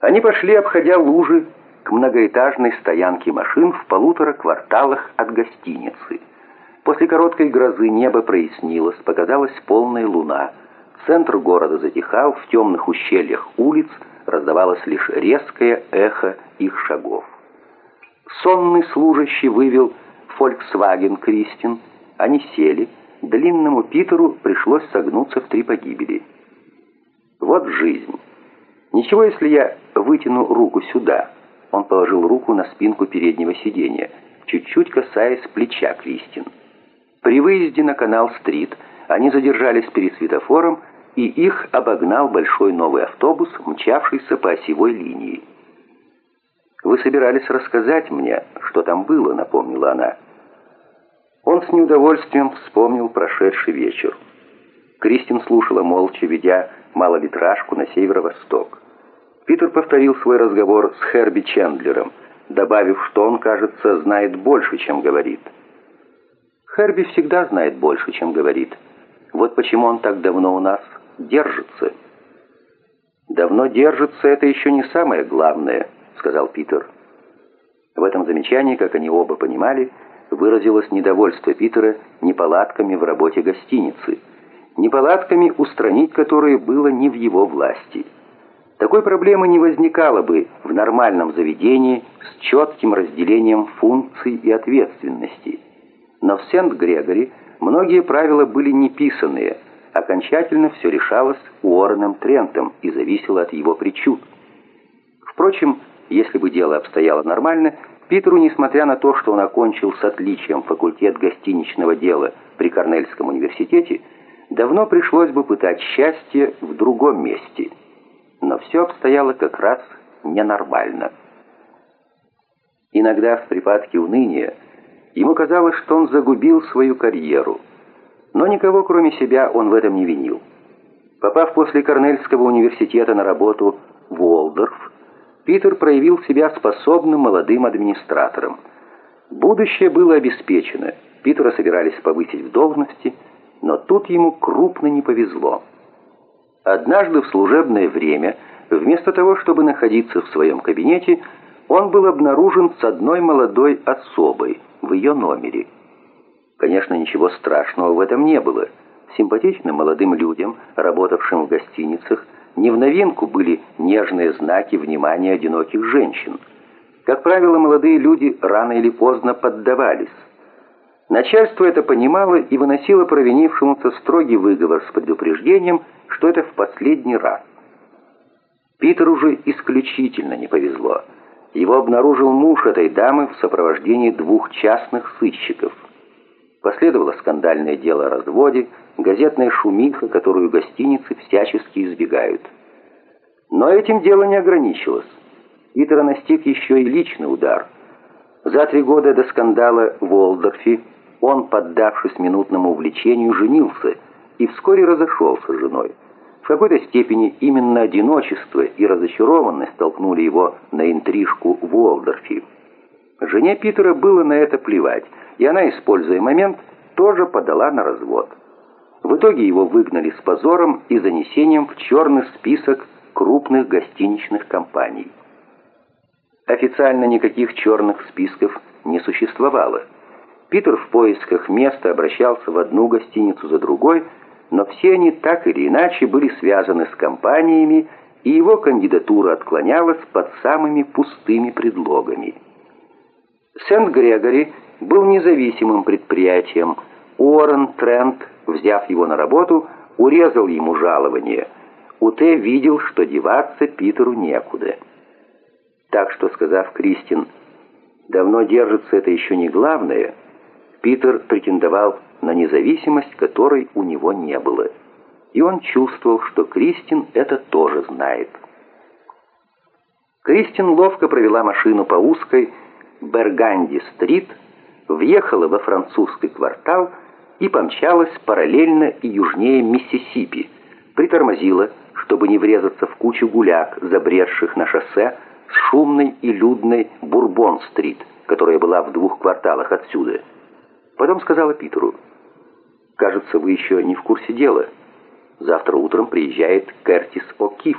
Они пошли, обходя лужи, к многоэтажной стоянке машин в полутора кварталах от гостиницы. После короткой грозы небо прояснилось, показалась полная луна. Центр города затихал, в темных ущельях улиц раздавалось лишь резкое эхо их шагов. Сонный служащий вывел «Фольксваген Кристин». Они сели. Длинному Питеру пришлось согнуться в три погибели. Вот жизнь. Ничего, если я вытяну руку сюда. Он положил руку на спинку переднего сиденья, чуть-чуть касаясь плеча Кристин. При выезде на канал-стрит они задержались перед светофором, и их обогнал большой новый автобус, мчавшийся по осевой линии. «Вы собирались рассказать мне, что там было», — напомнила она. Он с неудовольствием вспомнил прошедший вечер. Кристин слушала молча, ведя малолитражку на северо-восток. Питер повторил свой разговор с Херби Чендлером, добавив, что он, кажется, знает больше, чем говорит. Херби всегда знает больше, чем говорит. Вот почему он так давно у нас держится. «Давно держится — это еще не самое главное», — сказал Питер. В этом замечании, как они оба понимали, выразилось недовольство Питера неполадками в работе гостиницы — неполадками, устранить которые было не в его власти. Такой проблемы не возникало бы в нормальном заведении с четким разделением функций и ответственности. Но в Сент-Грегори многие правила были неписанные, окончательно все решалось Уорреном Трентом и зависело от его причуд. Впрочем, если бы дело обстояло нормально, Питеру, несмотря на то, что он окончил с отличием факультет гостиничного дела при Корнельском университете, давно пришлось бы пытать счастье в другом месте. Но все обстояло как раз ненормально. Иногда в припадке уныния ему казалось, что он загубил свою карьеру. Но никого, кроме себя, он в этом не винил. Попав после Корнельского университета на работу в Уолдорф, Питер проявил себя способным молодым администратором. Будущее было обеспечено. Питера собирались повысить в должности – но тут ему крупно не повезло. Однажды в служебное время, вместо того, чтобы находиться в своем кабинете, он был обнаружен с одной молодой особой в ее номере. Конечно, ничего страшного в этом не было. Симпатичным молодым людям, работавшим в гостиницах, не в новинку были нежные знаки внимания одиноких женщин. Как правило, молодые люди рано или поздно поддавались. Начальство это понимало и выносило провинившемуся строгий выговор с предупреждением, что это в последний раз. Питеру же исключительно не повезло. Его обнаружил муж этой дамы в сопровождении двух частных сыщиков. Последовало скандальное дело о разводе, газетная шумиха, которую гостиницы всячески избегают. Но этим дело не ограничилось. Питера настиг еще и личный удар. За три года до скандала в Уолдорфе он, поддавшись минутному увлечению, женился и вскоре разошелся с женой. В какой-то степени именно одиночество и разочарованность столкнули его на интрижку в Уолдорфе. Жене Питера было на это плевать, и она, используя момент, тоже подала на развод. В итоге его выгнали с позором и занесением в черный список крупных гостиничных компаний. Официально никаких черных списков не существовало – Питер в поисках места обращался в одну гостиницу за другой, но все они так или иначе были связаны с компаниями, и его кандидатура отклонялась под самыми пустыми предлогами. Сент-Грегори был независимым предприятием. Уоррен Трент, взяв его на работу, урезал ему жалование. УТ видел, что деваться Питеру некуда. Так что, сказав Кристин, «Давно держится это еще не главное», Питер претендовал на независимость, которой у него не было. И он чувствовал, что Кристин это тоже знает. Кристин ловко провела машину по узкой Берганди-стрит, въехала во французский квартал и помчалась параллельно и южнее Миссисипи, притормозила, чтобы не врезаться в кучу гуляк, забредших на шоссе с шумной и людной Бурбон-стрит, которая была в двух кварталах отсюда. Потом сказала Питеру, «Кажется, вы еще не в курсе дела. Завтра утром приезжает Кертис О'Кифф».